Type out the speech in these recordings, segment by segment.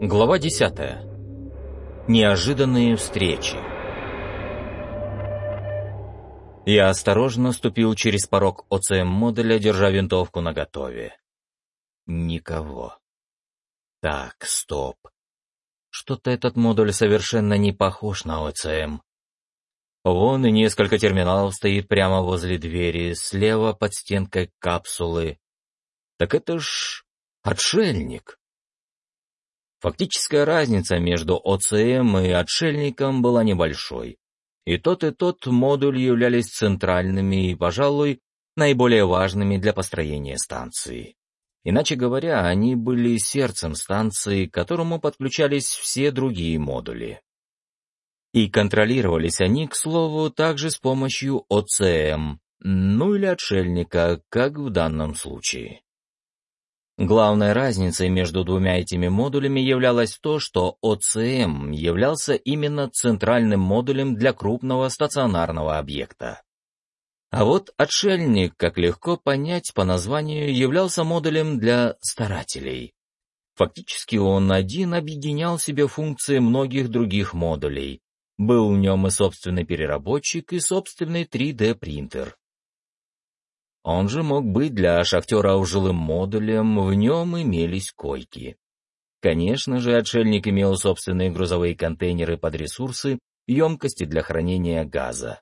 Глава 10. Неожиданные встречи. Я осторожно ступил через порог ОЦМ-модуля, держа винтовку наготове. Никого. Так, стоп. Что-то этот модуль совершенно не похож на ОЦМ. Вон и несколько терминалов стоит прямо возле двери, слева под стенкой капсулы. Так это ж отшельник. Фактическая разница между ОЦМ и отшельником была небольшой. И тот, и тот модуль являлись центральными и, пожалуй, наиболее важными для построения станции. Иначе говоря, они были сердцем станции, к которому подключались все другие модули. И контролировались они, к слову, также с помощью ОЦМ, ну или отшельника, как в данном случае. Главной разницей между двумя этими модулями являлось то, что ОЦМ являлся именно центральным модулем для крупного стационарного объекта. А вот отшельник, как легко понять по названию, являлся модулем для старателей. Фактически он один объединял себе функции многих других модулей. Был в нем и собственный переработчик, и собственный 3D-принтер. Он же мог быть для шахтера жилым модулем, в нем имелись койки. Конечно же, отшельник имел собственные грузовые контейнеры под ресурсы, емкости для хранения газа.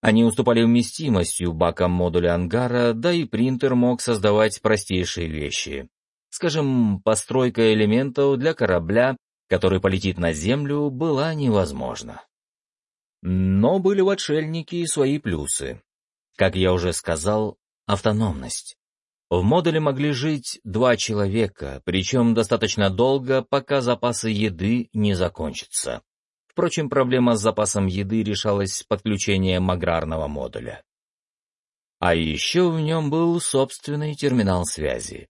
Они уступали вместимостью бакам модуля ангара, да и принтер мог создавать простейшие вещи. Скажем, постройка элементов для корабля, который полетит на Землю, была невозможна. Но были в отшельнике и свои плюсы. Как я уже сказал, автономность. В модуле могли жить два человека, причем достаточно долго, пока запасы еды не закончатся. Впрочем, проблема с запасом еды решалась подключением аграрного модуля. А еще в нем был собственный терминал связи.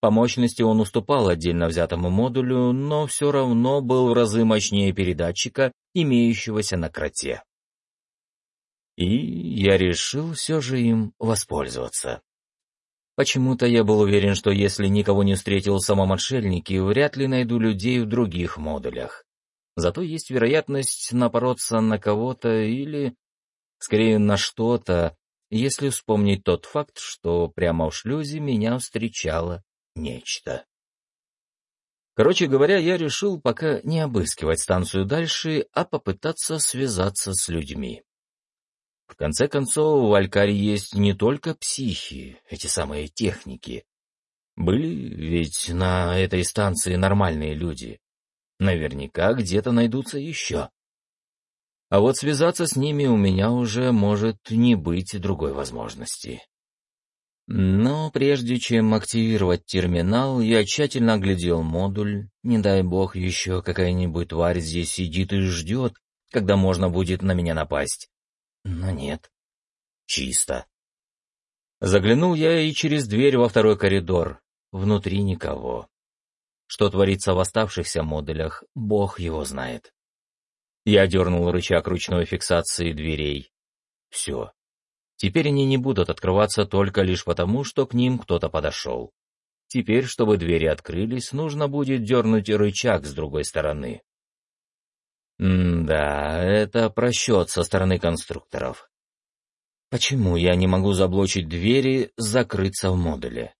По мощности он уступал отдельно взятому модулю, но все равно был в разы мощнее передатчика, имеющегося на кроте и я решил все же им воспользоваться. Почему-то я был уверен, что если никого не встретил в самом отшельнике, вряд ли найду людей в других модулях. Зато есть вероятность напороться на кого-то или, скорее, на что-то, если вспомнить тот факт, что прямо в шлюзе меня встречало нечто. Короче говоря, я решил пока не обыскивать станцию дальше, а попытаться связаться с людьми. В конце концов, в Алькаре есть не только психи, эти самые техники. Были ведь на этой станции нормальные люди. Наверняка где-то найдутся еще. А вот связаться с ними у меня уже может не быть другой возможности. Но прежде чем активировать терминал, я тщательно оглядел модуль. Не дай бог еще какая-нибудь тварь здесь сидит и ждет, когда можно будет на меня напасть. Но нет. Чисто. Заглянул я и через дверь во второй коридор. Внутри никого. Что творится в оставшихся модулях, бог его знает. Я дернул рычаг ручной фиксации дверей. Все. Теперь они не будут открываться только лишь потому, что к ним кто-то подошел. Теперь, чтобы двери открылись, нужно будет дернуть рычаг с другой стороны. М-да, это просчет со стороны конструкторов. Почему я не могу заблочить двери, закрыться в модуле?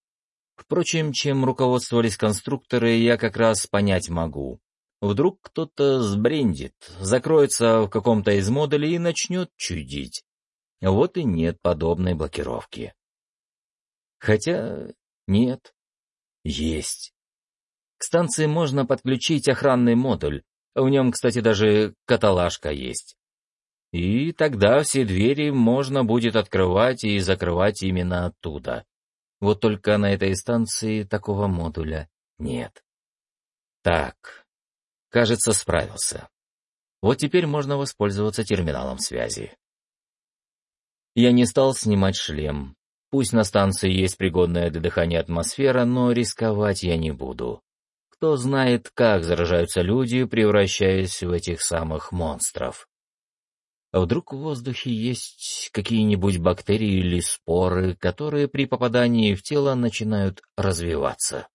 Впрочем, чем руководствовались конструкторы, я как раз понять могу. Вдруг кто-то сбрендит, закроется в каком-то из модулей и начнет чудить. Вот и нет подобной блокировки. Хотя нет, есть. К станции можно подключить охранный модуль, в нем, кстати, даже каталажка есть. И тогда все двери можно будет открывать и закрывать именно оттуда. Вот только на этой станции такого модуля нет. Так, кажется, справился. Вот теперь можно воспользоваться терминалом связи. Я не стал снимать шлем. Пусть на станции есть пригодная для дыхания атмосфера, но рисковать я не буду. Кто знает, как заражаются люди, превращаясь в этих самых монстров. А вдруг в воздухе есть какие-нибудь бактерии или споры, которые при попадании в тело начинают развиваться?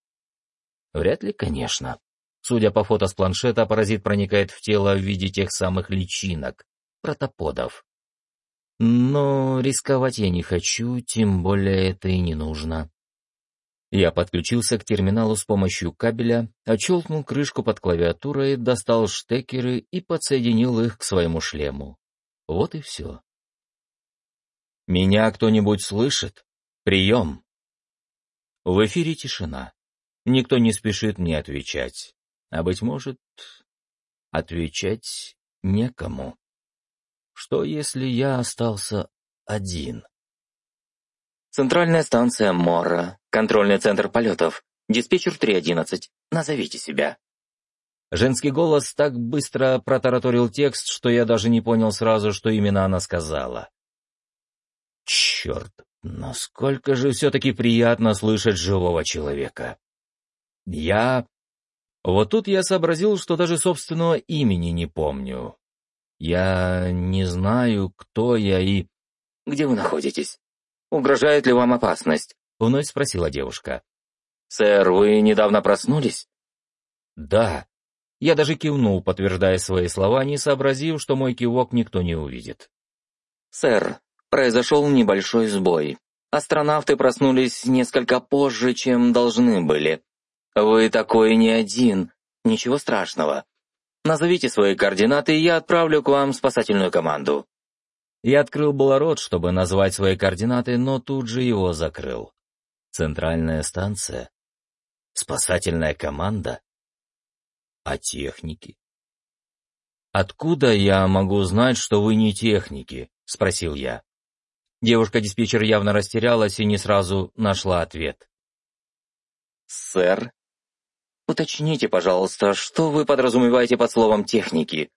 Вряд ли, конечно. Судя по фото с планшета, паразит проникает в тело в виде тех самых личинок, протоподов. Но рисковать я не хочу, тем более это и не нужно. Я подключился к терминалу с помощью кабеля, отщелкнул крышку под клавиатурой, достал штекеры и подсоединил их к своему шлему. Вот и все. «Меня кто-нибудь слышит? Прием!» В эфире тишина. Никто не спешит мне отвечать. А, быть может, отвечать некому. Что, если я остался один? Центральная станция Мора, контрольный центр полетов, диспетчер 311, назовите себя. Женский голос так быстро протараторил текст, что я даже не понял сразу, что именно она сказала. Черт, насколько же все-таки приятно слышать живого человека. Я... Вот тут я сообразил, что даже собственного имени не помню. Я не знаю, кто я и... «Где вы находитесь? Угрожает ли вам опасность?» — вновь спросила девушка. «Сэр, вы недавно проснулись?» «Да». Я даже кивнул, подтверждая свои слова, не сообразив, что мой кивок никто не увидит. «Сэр, произошел небольшой сбой. Астронавты проснулись несколько позже, чем должны были. Вы такой не один, ничего страшного. Назовите свои координаты, и я отправлю к вам спасательную команду». Я открыл было рот, чтобы назвать свои координаты, но тут же его закрыл. Центральная станция? Спасательная команда? А техники? «Откуда я могу знать, что вы не техники?» — спросил я. Девушка-диспетчер явно растерялась и не сразу нашла ответ. «Сэр, Уточните, пожалуйста, что вы подразумеваете под словом «техники»?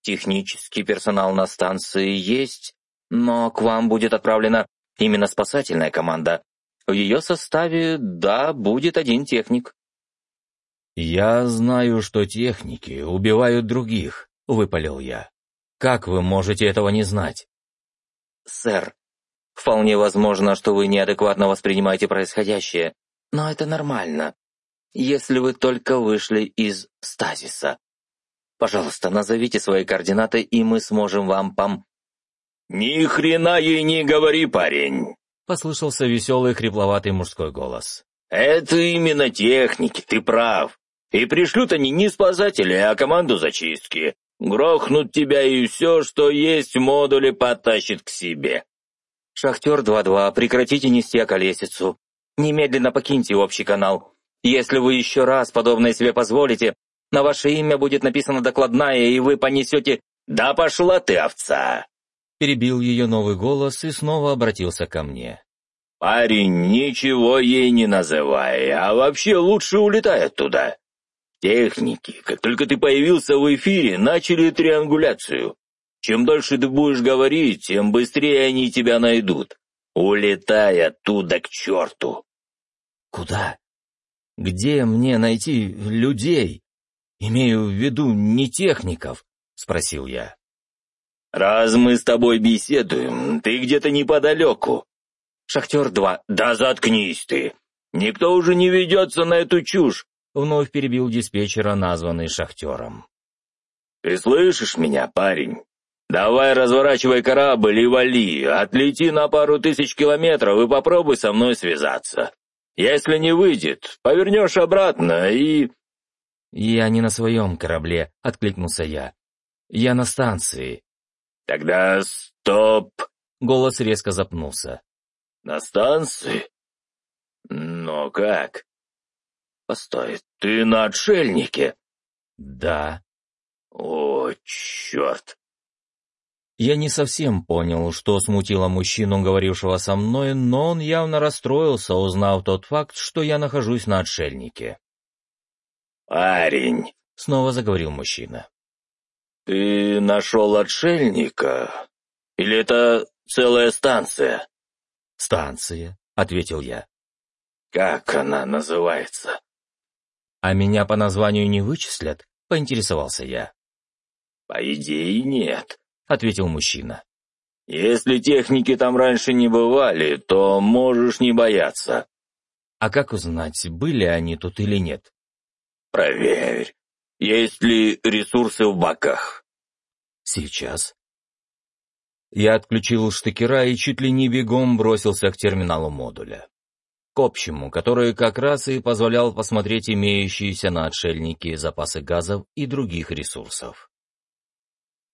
Технический персонал на станции есть, но к вам будет отправлена именно спасательная команда. В ее составе, да, будет один техник. «Я знаю, что техники убивают других», — выпалил я. «Как вы можете этого не знать?» «Сэр, вполне возможно, что вы неадекватно воспринимаете происходящее, но это нормально если вы только вышли из стазиса. Пожалуйста, назовите свои координаты, и мы сможем вам пом...» «Ни хрена ей не говори, парень!» — послышался веселый хрипловатый мужской голос. «Это именно техники, ты прав. И пришлют они не спасатели, а команду зачистки. Грохнут тебя и все, что есть в модуле, потащит к себе». «Шахтер 2-2, прекратите нести околесицу. Немедленно покиньте общий канал. Если вы еще раз подобное себе позволите, на ваше имя будет написана докладная, и вы понесете «Да пошла ты, овца!» Перебил ее новый голос и снова обратился ко мне. «Парень, ничего ей не называй, а вообще лучше улетай оттуда. Техники, как только ты появился в эфире, начали триангуляцию. Чем дольше ты будешь говорить, тем быстрее они тебя найдут. Улетай оттуда к черту!» «Куда?» Где мне найти людей? Имею в виду не техников, спросил я. Раз мы с тобой беседуем, ты где-то неподалеку. Шахтер 2. Да заткнись ты. Никто уже не ведется на эту чушь. Вновь перебил диспетчера, названный шахтером. Ты слышишь меня, парень? Давай разворачивай корабль и вали, отлети на пару тысяч километров и попробуй со мной связаться. Если не выйдет, повернешь обратно и...» «Я не на своем корабле», — откликнулся я. «Я на станции». «Тогда стоп!» — голос резко запнулся. «На станции? Но как?» «Постой, ты на отшельнике?» «Да». «О, черт!» Я не совсем понял, что смутило мужчину, говорившего со мной, но он явно расстроился, узнав тот факт, что я нахожусь на отшельнике. «Парень», — снова заговорил мужчина, — «ты нашел отшельника? Или это целая станция?» «Станция», — ответил я. «Как она называется?» «А меня по названию не вычислят?» — поинтересовался я. «По идее, нет», — ответил мужчина. «Если техники там раньше не бывали, то можешь не бояться». «А как узнать, были они тут или нет?» «Проверь. Есть ли ресурсы в баках? Сейчас. Я отключил штекера и чуть ли не бегом бросился к терминалу модуля. К общему, который как раз и позволял посмотреть имеющиеся на отшельнике запасы газов и других ресурсов.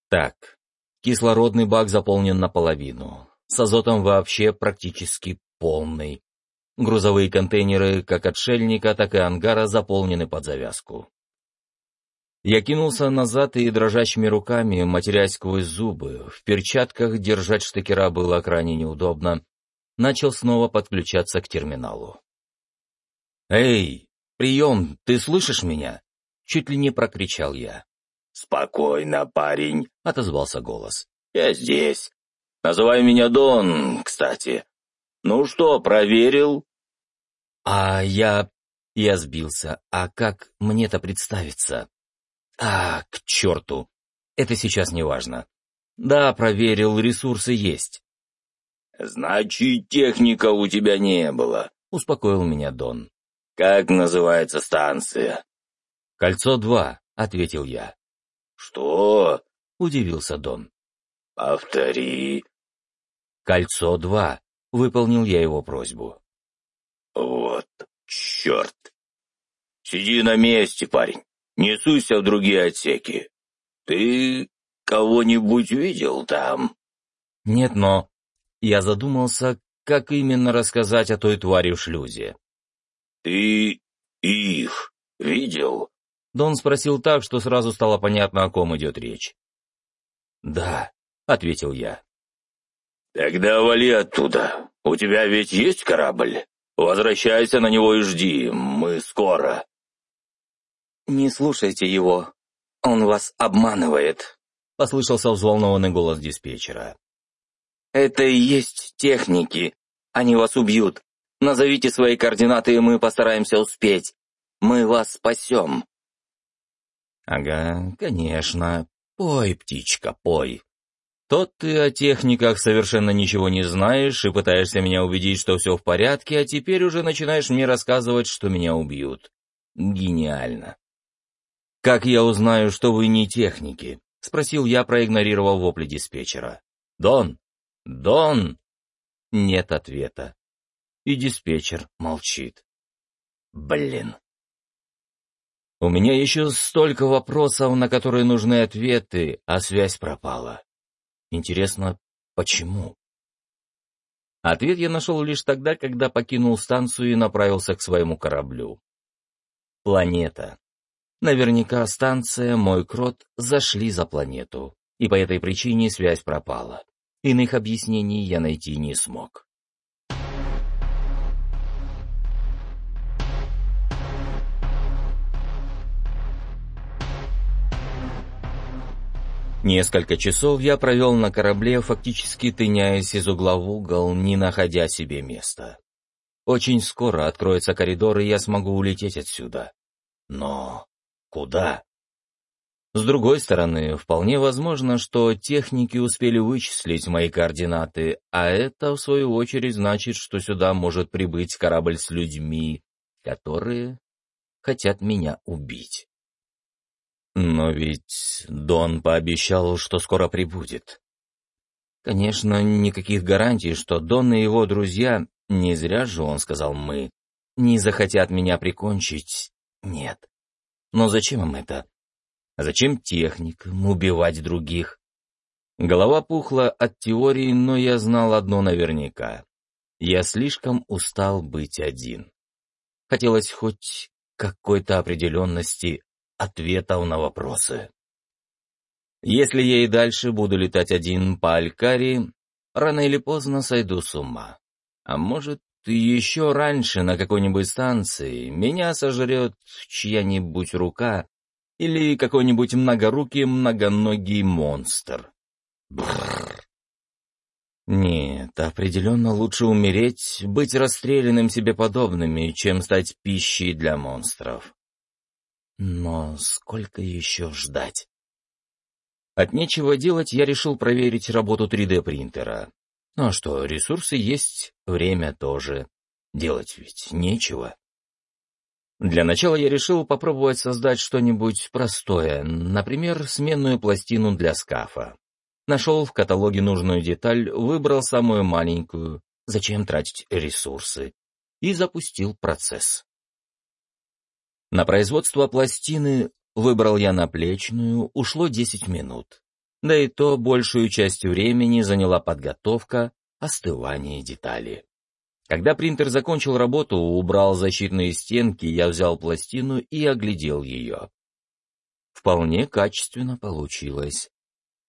Так, кислородный бак заполнен наполовину, с азотом вообще практически полный. Грузовые контейнеры как отшельника, так и ангара заполнены под завязку. Я кинулся назад и дрожащими руками, матерясь сквозь зубы, в перчатках держать штекера было крайне неудобно, начал снова подключаться к терминалу. «Эй, прием, ты слышишь меня?» Чуть ли не прокричал я. «Спокойно, парень», — отозвался голос. «Я здесь. Называй меня Дон, кстати. Ну что, проверил?» «А я...» Я сбился. «А как мне-то представиться?» А, к черту! Это сейчас не важно. Да, проверил, ресурсы есть. Значит, техника у тебя не было, успокоил меня Дон. Как называется станция? Кольцо-2, ответил я. Что? Удивился Дон. Повтори. Кольцо-2, выполнил я его просьбу. Вот черт. Сиди на месте, парень. Не суйся в другие отсеки. Ты кого-нибудь видел там?» «Нет, но...» Я задумался, как именно рассказать о той твари в шлюзе. «Ты их видел?» Дон спросил так, что сразу стало понятно, о ком идет речь. «Да», — ответил я. «Тогда вали оттуда. У тебя ведь есть корабль? Возвращайся на него и жди. Мы скоро». «Не слушайте его. Он вас обманывает», — послышался взволнованный голос диспетчера. «Это и есть техники. Они вас убьют. Назовите свои координаты, и мы постараемся успеть. Мы вас спасем». «Ага, конечно. Пой, птичка, пой. Тот ты о техниках совершенно ничего не знаешь и пытаешься меня убедить, что все в порядке, а теперь уже начинаешь мне рассказывать, что меня убьют. Гениально. «Как я узнаю, что вы не техники?» — спросил я, проигнорировав вопли диспетчера. «Дон! Дон!» Нет ответа. И диспетчер молчит. Блин. У меня еще столько вопросов, на которые нужны ответы, а связь пропала. Интересно, почему? Ответ я нашел лишь тогда, когда покинул станцию и направился к своему кораблю. Планета. Наверняка станция «Мой крот» зашли за планету, и по этой причине связь пропала. Иных объяснений я найти не смог. Несколько часов я провел на корабле, фактически тыняясь из угла в угол, не находя себе места. Очень скоро откроется коридор, и я смогу улететь отсюда. Но Куда? С другой стороны, вполне возможно, что техники успели вычислить мои координаты, а это, в свою очередь, значит, что сюда может прибыть корабль с людьми, которые хотят меня убить. Но ведь Дон пообещал, что скоро прибудет. Конечно, никаких гарантий, что Дон и его друзья, не зря же он сказал «мы», не захотят меня прикончить, нет. Но зачем им это? Зачем техникам убивать других? Голова пухла от теории, но я знал одно наверняка. Я слишком устал быть один. Хотелось хоть какой-то определенности ответов на вопросы. Если я и дальше буду летать один по Алькари, рано или поздно сойду с ума. А может, еще раньше на какой-нибудь станции меня сожрет чья-нибудь рука или какой-нибудь многорукий многоногий монстр. Бррр. Нет, определенно лучше умереть, быть расстрелянным себе подобными, чем стать пищей для монстров. Но сколько еще ждать? От нечего делать я решил проверить работу 3D-принтера. Ну а что, ресурсы есть, время тоже. Делать ведь нечего. Для начала я решил попробовать создать что-нибудь простое, например, сменную пластину для скафа. Нашел в каталоге нужную деталь, выбрал самую маленькую, зачем тратить ресурсы, и запустил процесс. На производство пластины выбрал я наплечную, ушло 10 минут. Да и то большую часть времени заняла подготовка, остывание деталей. Когда принтер закончил работу, убрал защитные стенки, я взял пластину и оглядел ее. Вполне качественно получилось.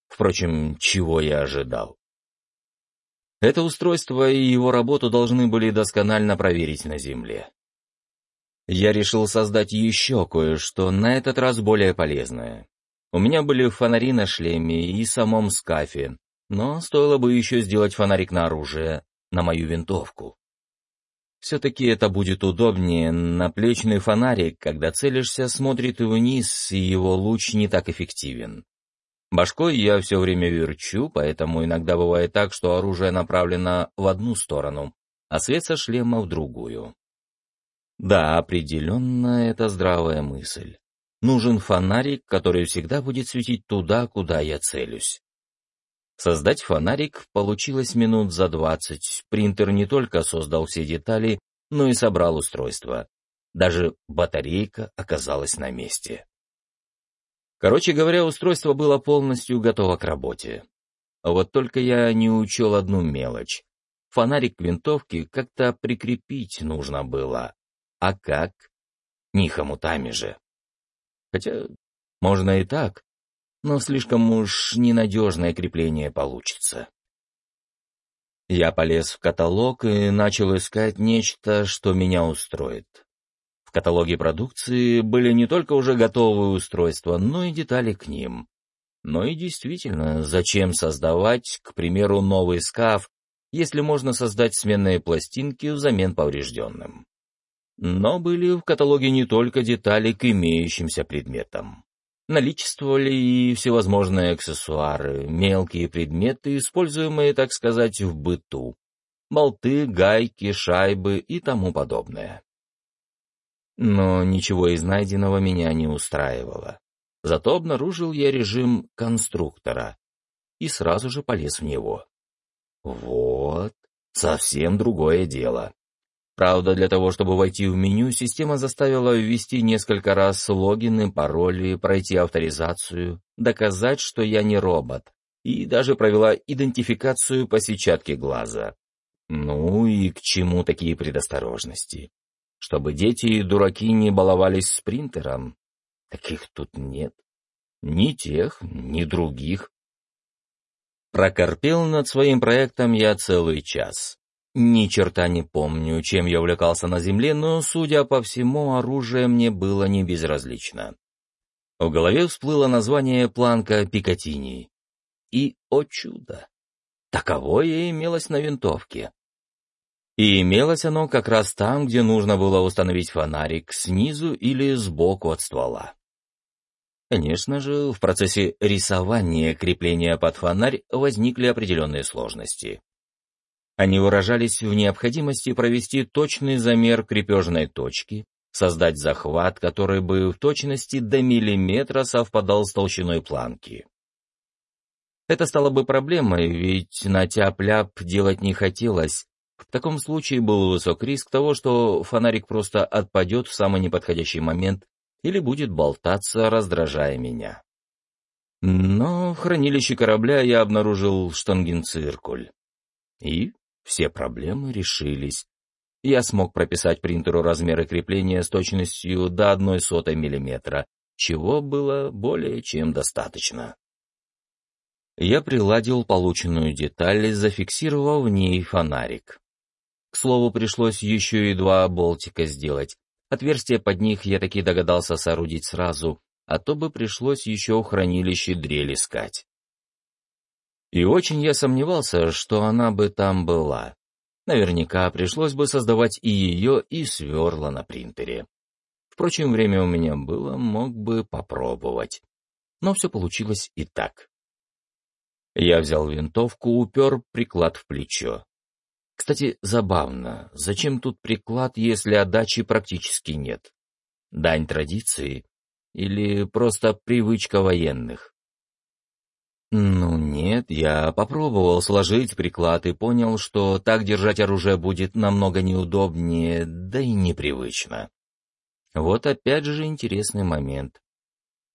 Впрочем, чего я ожидал? Это устройство и его работу должны были досконально проверить на Земле. Я решил создать еще кое-что, на этот раз более полезное. У меня были фонари на шлеме и самом скафе, но стоило бы еще сделать фонарик на оружие, на мою винтовку. Все-таки это будет удобнее. Наплечный фонарик, когда целишься, смотрит вниз, и его луч не так эффективен. Башкой я все время верчу, поэтому иногда бывает так, что оружие направлено в одну сторону, а свет со шлема в другую. Да, определенно, это здравая мысль. Нужен фонарик, который всегда будет светить туда, куда я целюсь. Создать фонарик получилось минут за двадцать. Принтер не только создал все детали, но и собрал устройство. Даже батарейка оказалась на месте. Короче говоря, устройство было полностью готово к работе. Вот только я не учел одну мелочь. Фонарик к винтовке как-то прикрепить нужно было. А как? Не хомутами же. Хотя, можно и так, но слишком уж ненадежное крепление получится. Я полез в каталог и начал искать нечто, что меня устроит. В каталоге продукции были не только уже готовые устройства, но и детали к ним. Но и действительно, зачем создавать, к примеру, новый скаф, если можно создать сменные пластинки взамен поврежденным? Но были в каталоге не только детали к имеющимся предметам. Наличествовали и всевозможные аксессуары, мелкие предметы, используемые, так сказать, в быту. Болты, гайки, шайбы и тому подобное. Но ничего из найденного меня не устраивало. Зато обнаружил я режим конструктора и сразу же полез в него. Вот, совсем другое дело. Правда, для того, чтобы войти в меню, система заставила ввести несколько раз логины, пароли, пройти авторизацию, доказать, что я не робот, и даже провела идентификацию по сетчатке глаза. Ну и к чему такие предосторожности? Чтобы дети и дураки не баловались с принтером. Таких тут нет. Ни тех, ни других. Прокорпел над своим проектом я целый час. Ни черта не помню, чем я увлекался на земле, но, судя по всему, оружие мне было не безразлично. В голове всплыло название планка Пикатини. И, о чудо, таковое имелось на винтовке. И имелось оно как раз там, где нужно было установить фонарик, снизу или сбоку от ствола. Конечно же, в процессе рисования крепления под фонарь возникли определенные сложности. Они выражались в необходимости провести точный замер крепежной точки, создать захват, который бы в точности до миллиметра совпадал с толщиной планки. Это стало бы проблемой, ведь на тяп-ляп делать не хотелось, в таком случае был высок риск того, что фонарик просто отпадет в самый неподходящий момент или будет болтаться, раздражая меня. Но в хранилище корабля я обнаружил штангенциркуль. И все проблемы решились. Я смог прописать принтеру размеры крепления с точностью до одной сотой миллиметра, чего было более чем достаточно. Я приладил полученную деталь, зафиксировав в ней фонарик. К слову, пришлось еще и два болтика сделать. Отверстия под них я таки догадался соорудить сразу, а то бы пришлось еще в хранилище дрель искать. И очень я сомневался, что она бы там была. Наверняка пришлось бы создавать и ее, и сверла на принтере. Впрочем, время у меня было, мог бы попробовать. Но все получилось и так. Я взял винтовку, упер приклад в плечо. Кстати, забавно, зачем тут приклад, если отдачи практически нет? Дань традиции? Или просто привычка военных? Ну нет, я попробовал сложить приклад и понял, что так держать оружие будет намного неудобнее, да и непривычно. Вот опять же интересный момент.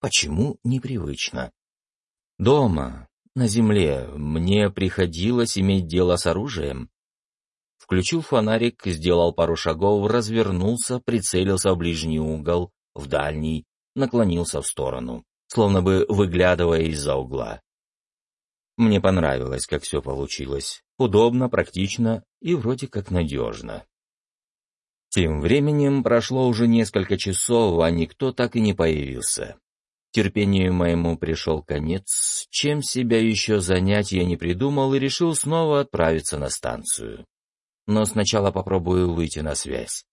Почему непривычно? Дома, на земле, мне приходилось иметь дело с оружием. Включил фонарик, сделал пару шагов, развернулся, прицелился в ближний угол, в дальний, наклонился в сторону, словно бы выглядывая из-за угла. Мне понравилось, как все получилось. Удобно, практично и вроде как надежно. Тем временем прошло уже несколько часов, а никто так и не появился. Терпению моему пришел конец, чем себя еще занять я не придумал и решил снова отправиться на станцию. Но сначала попробую выйти на связь.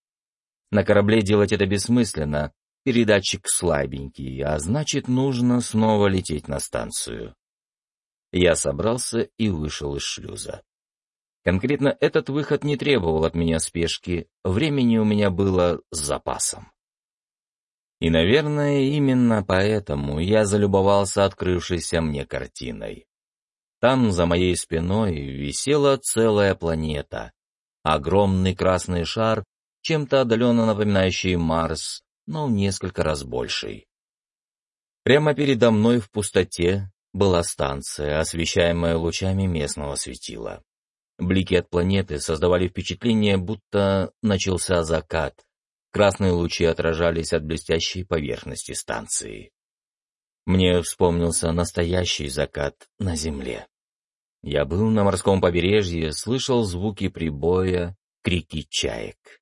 На корабле делать это бессмысленно, передатчик слабенький, а значит, нужно снова лететь на станцию. Я собрался и вышел из шлюза. Конкретно этот выход не требовал от меня спешки, времени у меня было с запасом. И, наверное, именно поэтому я залюбовался открывшейся мне картиной. Там, за моей спиной, висела целая планета. Огромный красный шар, чем-то отдаленно напоминающий Марс, но в несколько раз больший. Прямо передо мной в пустоте была станция, освещаемая лучами местного светила. Блики от планеты создавали впечатление, будто начался закат. Красные лучи отражались от блестящей поверхности станции. Мне вспомнился настоящий закат на Земле. Я был на морском побережье, слышал звуки прибоя, крики чаек.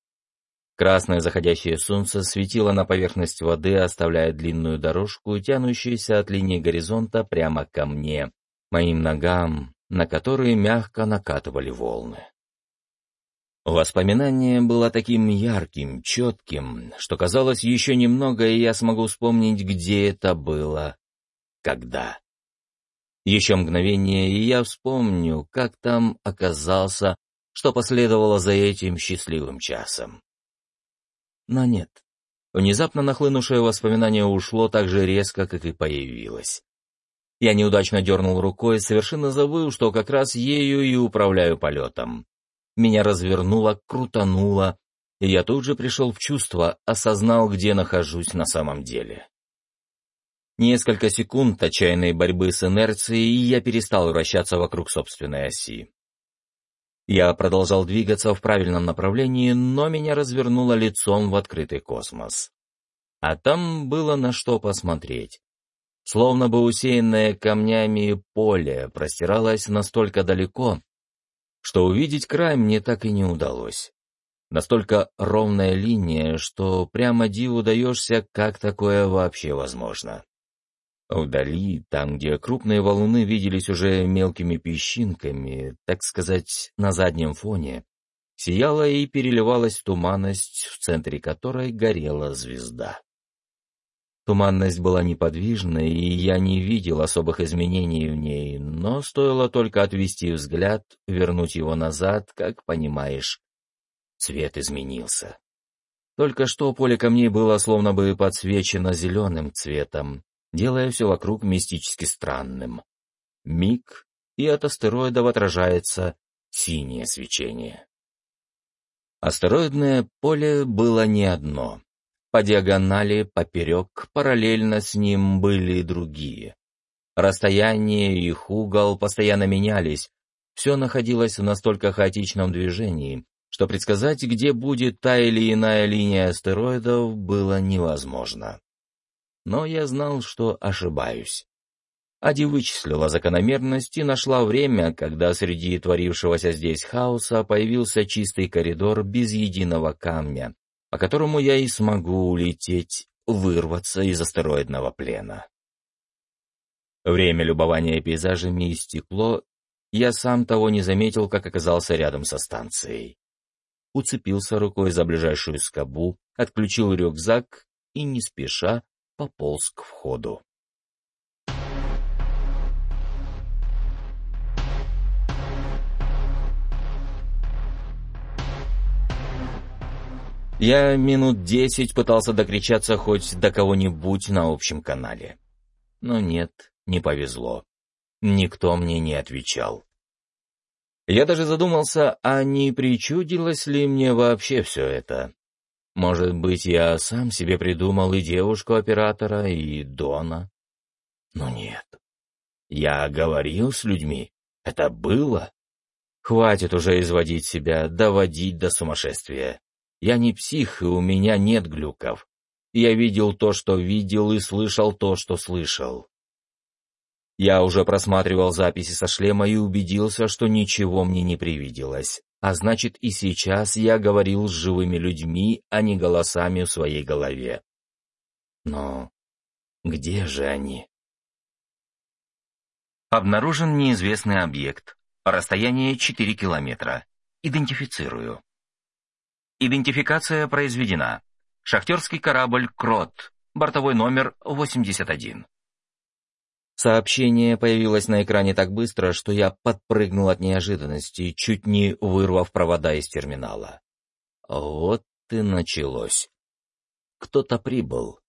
Красное заходящее солнце светило на поверхность воды, оставляя длинную дорожку, тянущуюся от линии горизонта прямо ко мне, моим ногам, на которые мягко накатывали волны. Воспоминание было таким ярким, четким, что казалось еще немного, и я смогу вспомнить, где это было, когда. Еще мгновение, и я вспомню, как там оказался, что последовало за этим счастливым часом. Но нет. Внезапно нахлынувшее воспоминание ушло так же резко, как и появилось. Я неудачно дернул рукой, совершенно забыл, что как раз ею и управляю полетом. Меня развернуло, крутануло, и я тут же пришел в чувство, осознал, где нахожусь на самом деле. Несколько секунд отчаянной борьбы с инерцией, и я перестал вращаться вокруг собственной оси. Я продолжал двигаться в правильном направлении, но меня развернуло лицом в открытый космос. А там было на что посмотреть. Словно бы усеянное камнями поле простиралось настолько далеко, что увидеть край мне так и не удалось. Настолько ровная линия, что прямо диву даешься, как такое вообще возможно. Вдали, там, где крупные валуны виделись уже мелкими песчинками, так сказать, на заднем фоне, сияла и переливалась туманность, в центре которой горела звезда. Туманность была неподвижной, и я не видел особых изменений в ней, но стоило только отвести взгляд, вернуть его назад, как понимаешь, цвет изменился. Только что поле камней было словно бы подсвечено зеленым цветом, делая все вокруг мистически странным. Миг, и от астероидов отражается синее свечение. Астероидное поле было не одно. По диагонали, поперек, параллельно с ним были другие. Расстояние их угол постоянно менялись, все находилось в настолько хаотичном движении, что предсказать, где будет та или иная линия астероидов, было невозможно но я знал, что ошибаюсь. Ади вычислила закономерность и нашла время, когда среди творившегося здесь хаоса появился чистый коридор без единого камня, по которому я и смогу улететь, вырваться из астероидного плена. Время любования пейзажами истекло, я сам того не заметил, как оказался рядом со станцией. Уцепился рукой за ближайшую скобу, отключил рюкзак и, не спеша, пополз к входу. Я минут десять пытался докричаться хоть до кого-нибудь на общем канале. Но нет, не повезло. Никто мне не отвечал. Я даже задумался, а не причудилось ли мне вообще все это? Может быть, я сам себе придумал и девушку-оператора, и Дона? Но нет. Я говорил с людьми. Это было. Хватит уже изводить себя, доводить до сумасшествия. Я не псих, и у меня нет глюков. Я видел то, что видел, и слышал то, что слышал. Я уже просматривал записи со шлема и убедился, что ничего мне не привиделось. А значит, и сейчас я говорил с живыми людьми, а не голосами в своей голове. Но где же они? Обнаружен неизвестный объект. Расстояние 4 километра. Идентифицирую. Идентификация произведена. Шахтерский корабль «Крот», бортовой номер 81. Сообщение появилось на экране так быстро, что я подпрыгнул от неожиданности, чуть не вырвав провода из терминала. Вот и началось. Кто-то прибыл.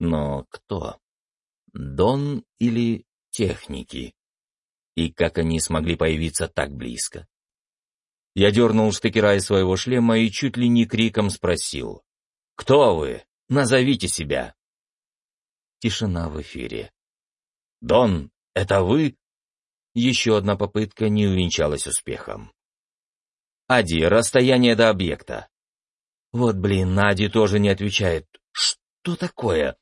Но кто? Дон или техники? И как они смогли появиться так близко? Я дернул штыкера из своего шлема и чуть ли не криком спросил. «Кто вы? Назовите себя!» Тишина в эфире. «Дон, это вы?» Еще одна попытка не увенчалась успехом. «Ади, расстояние до объекта». Вот, блин, Ади тоже не отвечает. «Что такое?»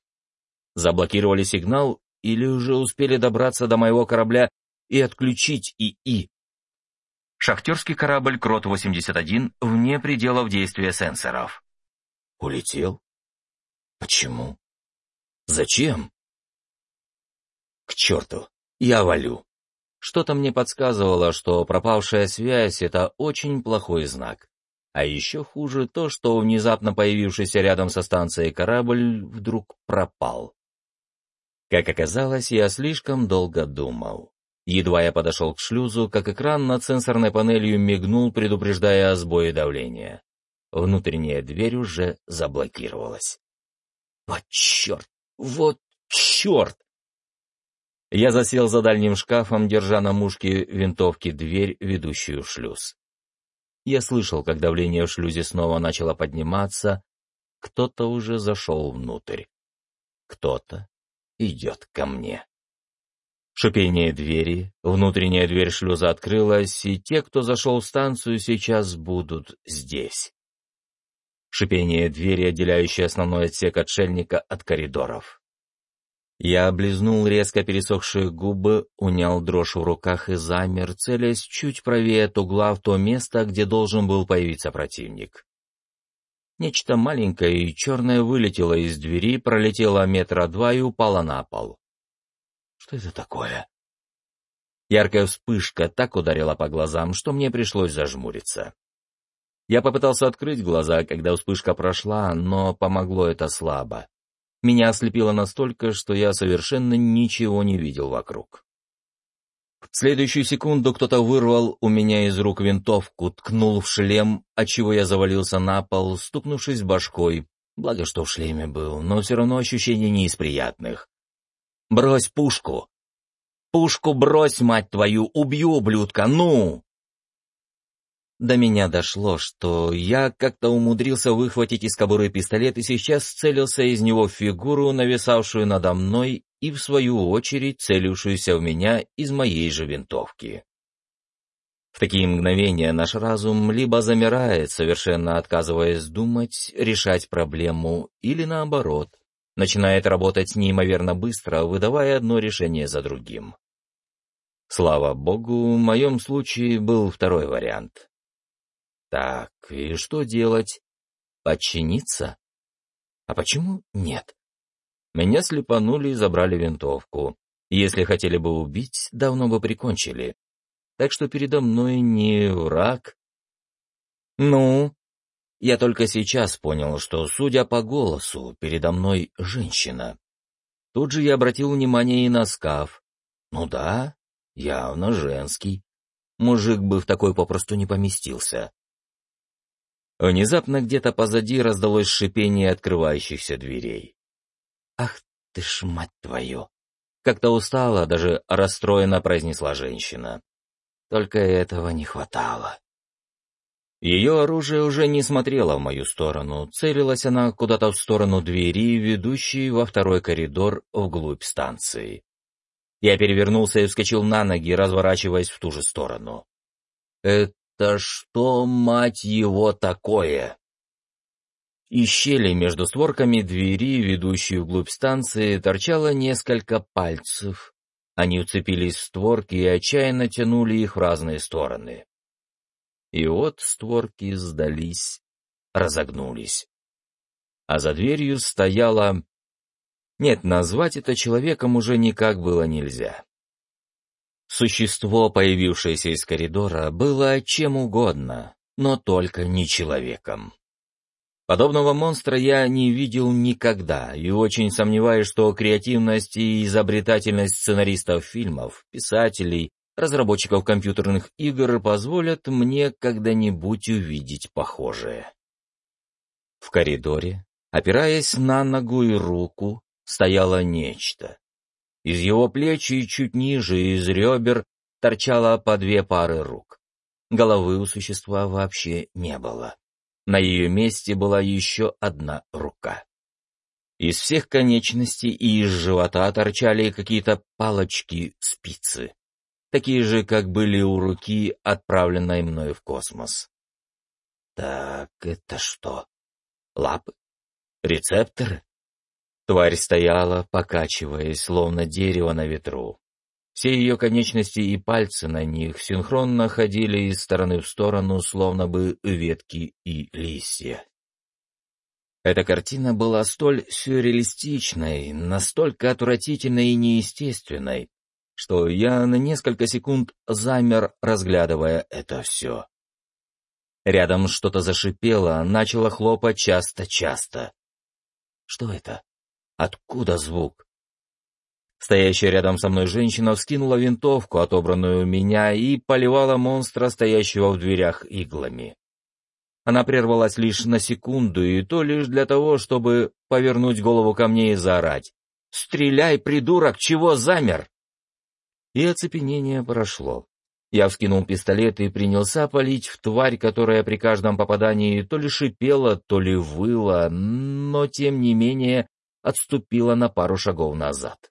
Заблокировали сигнал или уже успели добраться до моего корабля и отключить ИИ? Шахтерский корабль «Крот-81» вне пределов действия сенсоров. Улетел? Почему? Зачем? К черту, я валю. Что-то мне подсказывало, что пропавшая связь — это очень плохой знак. А еще хуже то, что внезапно появившийся рядом со станцией корабль вдруг пропал. Как оказалось, я слишком долго думал. Едва я подошел к шлюзу, как экран над сенсорной панелью мигнул, предупреждая о сбое давления. Внутренняя дверь уже заблокировалась. Вот черт! Вот черт! Я засел за дальним шкафом, держа на мушке винтовки дверь, ведущую в шлюз. Я слышал, как давление в шлюзе снова начало подниматься. Кто-то уже зашел внутрь. Кто-то идет ко мне. Шипение двери, внутренняя дверь шлюза открылась, и те, кто зашел в станцию, сейчас будут здесь. Шипение двери, отделяющей основной отсек отшельника от коридоров. Я облизнул резко пересохшие губы, унял дрожь в руках и замер, целясь чуть правее от угла в то место, где должен был появиться противник. Нечто маленькое и черное вылетело из двери, пролетело метра два и упало на пол. Что это такое? Яркая вспышка так ударила по глазам, что мне пришлось зажмуриться. Я попытался открыть глаза, когда вспышка прошла, но помогло это слабо. Меня ослепило настолько, что я совершенно ничего не видел вокруг. В следующую секунду кто-то вырвал у меня из рук винтовку, ткнул в шлем, отчего я завалился на пол, стукнувшись башкой. Благо, что в шлеме был, но все равно ощущение не из приятных. «Брось пушку!» «Пушку брось, мать твою! Убью, ублюдка! Ну!» До меня дошло, что я как-то умудрился выхватить из кобуры пистолет и сейчас целился из него в фигуру, нависавшую надо мной и, в свою очередь, целившуюся в меня из моей же винтовки. В такие мгновения наш разум либо замирает, совершенно отказываясь думать, решать проблему, или наоборот, начинает работать неимоверно быстро, выдавая одно решение за другим. Слава богу, в моем случае был второй вариант. Так, и что делать? Подчиниться? А почему нет? Меня слепанули и забрали винтовку. Если хотели бы убить, давно бы прикончили. Так что передо мной не враг. Ну, я только сейчас понял, что, судя по голосу, передо мной женщина. Тут же я обратил внимание и на скаф. Ну да, явно женский. Мужик бы в такой попросту не поместился. Внезапно где-то позади раздалось шипение открывающихся дверей. «Ах ты ж, мать твою!» Как-то устала, даже расстроенно произнесла женщина. Только этого не хватало. Ее оружие уже не смотрело в мою сторону, целилась она куда-то в сторону двери, ведущей во второй коридор вглубь станции. Я перевернулся и вскочил на ноги, разворачиваясь в ту же сторону. «Это что, мать его, такое?» Из щели между створками двери, ведущей вглубь станции, торчало несколько пальцев. Они уцепились в створки и отчаянно тянули их в разные стороны. И вот створки сдались, разогнулись. А за дверью стояла... Нет, назвать это человеком уже никак было нельзя. Существо, появившееся из коридора, было чем угодно, но только не человеком. Подобного монстра я не видел никогда и очень сомневаюсь, что креативность и изобретательность сценаристов фильмов, писателей, разработчиков компьютерных игр позволят мне когда-нибудь увидеть похожее. В коридоре, опираясь на ногу и руку, стояло нечто. Из его плеч и чуть ниже, из ребер, торчало по две пары рук. Головы у существа вообще не было. На ее месте была еще одна рука. Из всех конечностей и из живота торчали какие-то палочки-спицы такие же, как были у руки, отправленной мною в космос. Так, это что? Лапы? Рецепторы? Тварь стояла, покачиваясь, словно дерево на ветру. Все ее конечности и пальцы на них синхронно ходили из стороны в сторону, словно бы ветки и листья. Эта картина была столь сюрреалистичной, настолько отвратительной и неестественной, что я на несколько секунд замер, разглядывая это все. Рядом что-то зашипело, начало хлопать часто-часто. Что это? Откуда звук? Стоящая рядом со мной женщина вскинула винтовку, отобранную у меня, и поливала монстра, стоящего в дверях, иглами. Она прервалась лишь на секунду, и то лишь для того, чтобы повернуть голову ко мне и заорать. «Стреляй, придурок, чего замер?» и оцепенение прошло. Я вскинул пистолет и принялся палить в тварь, которая при каждом попадании то ли шипела, то ли выла, но, тем не менее, отступила на пару шагов назад.